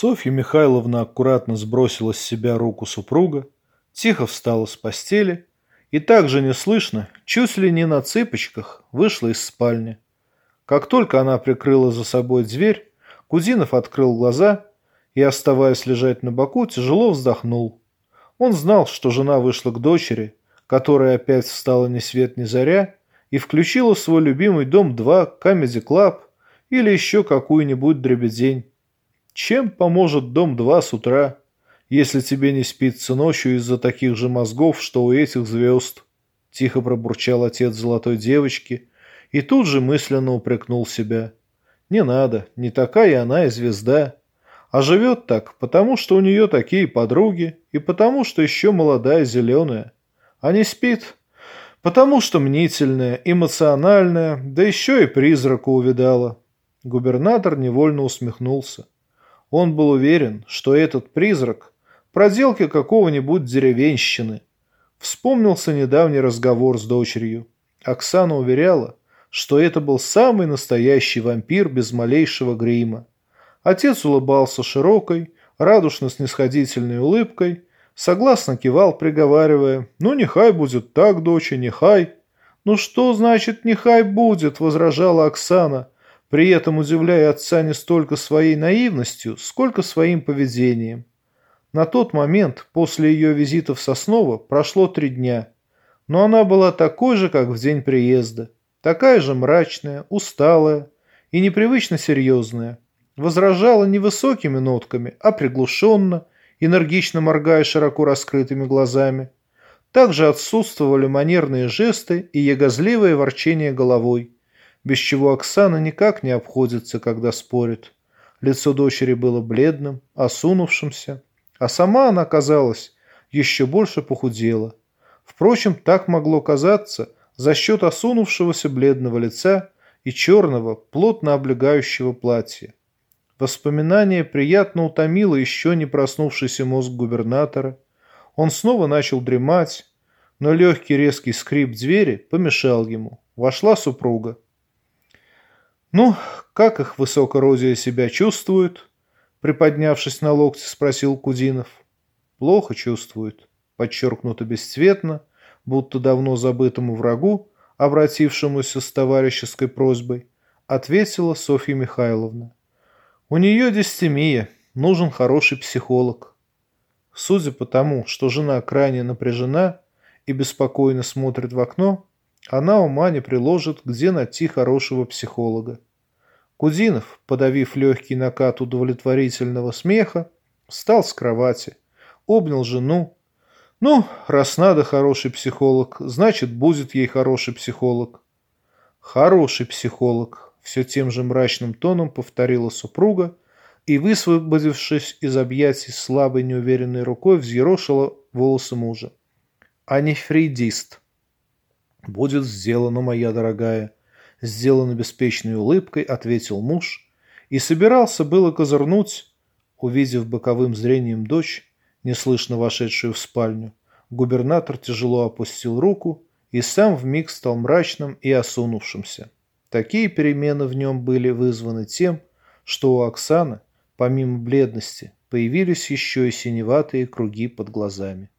Софья Михайловна аккуратно сбросила с себя руку супруга, тихо встала с постели и также неслышно, чуть ли не на цыпочках, вышла из спальни. Как только она прикрыла за собой дверь, Кузинов открыл глаза и, оставаясь лежать на боку, тяжело вздохнул. Он знал, что жена вышла к дочери, которая опять встала ни свет ни заря, и включила свой любимый дом 2 Comedy Club или еще какую-нибудь дребедень. Чем поможет Дом-2 с утра, если тебе не спится ночью из-за таких же мозгов, что у этих звезд? Тихо пробурчал отец золотой девочки и тут же мысленно упрекнул себя. Не надо, не такая она и звезда. А живет так, потому что у нее такие подруги и потому что еще молодая зеленая. А не спит, потому что мнительная, эмоциональная, да еще и призрака увидала. Губернатор невольно усмехнулся. Он был уверен, что этот призрак – проделки какого-нибудь деревенщины. Вспомнился недавний разговор с дочерью. Оксана уверяла, что это был самый настоящий вампир без малейшего грима. Отец улыбался широкой, радушно-снисходительной улыбкой, согласно кивал, приговаривая «Ну, нехай будет так, доча, нехай». «Ну что значит «нехай будет», – возражала Оксана – при этом удивляя отца не столько своей наивностью, сколько своим поведением. На тот момент, после ее визита в Сосново, прошло три дня, но она была такой же, как в день приезда, такая же мрачная, усталая и непривычно серьезная, возражала не высокими нотками, а приглушенно, энергично моргая широко раскрытыми глазами. Также отсутствовали манерные жесты и ягозливое ворчение головой – без чего Оксана никак не обходится, когда спорит. Лицо дочери было бледным, осунувшимся, а сама она, казалось, еще больше похудела. Впрочем, так могло казаться за счет осунувшегося бледного лица и черного, плотно облегающего платья. Воспоминание приятно утомило еще не проснувшийся мозг губернатора. Он снова начал дремать, но легкий резкий скрип двери помешал ему. Вошла супруга. «Ну, как их высокородие себя чувствуют?» Приподнявшись на локте, спросил Кудинов. «Плохо чувствуют», подчеркнуто бесцветно, будто давно забытому врагу, обратившемуся с товарищеской просьбой, ответила Софья Михайловна. «У нее дистемия, нужен хороший психолог». Судя по тому, что жена крайне напряжена и беспокойно смотрит в окно, она ума не приложит, где найти хорошего психолога. Кудинов, подавив легкий накат удовлетворительного смеха, встал с кровати, обнял жену. Ну, раз надо хороший психолог, значит, будет ей хороший психолог. Хороший психолог, все тем же мрачным тоном повторила супруга и, высвободившись из объятий слабой неуверенной рукой, взъерошила волосы мужа. А не фрейдист. «Будет сделано, моя дорогая», — сделано беспечной улыбкой, ответил муж, и собирался было козырнуть, увидев боковым зрением дочь, неслышно вошедшую в спальню. Губернатор тяжело опустил руку и сам вмиг стал мрачным и осунувшимся. Такие перемены в нем были вызваны тем, что у Оксаны, помимо бледности, появились еще и синеватые круги под глазами.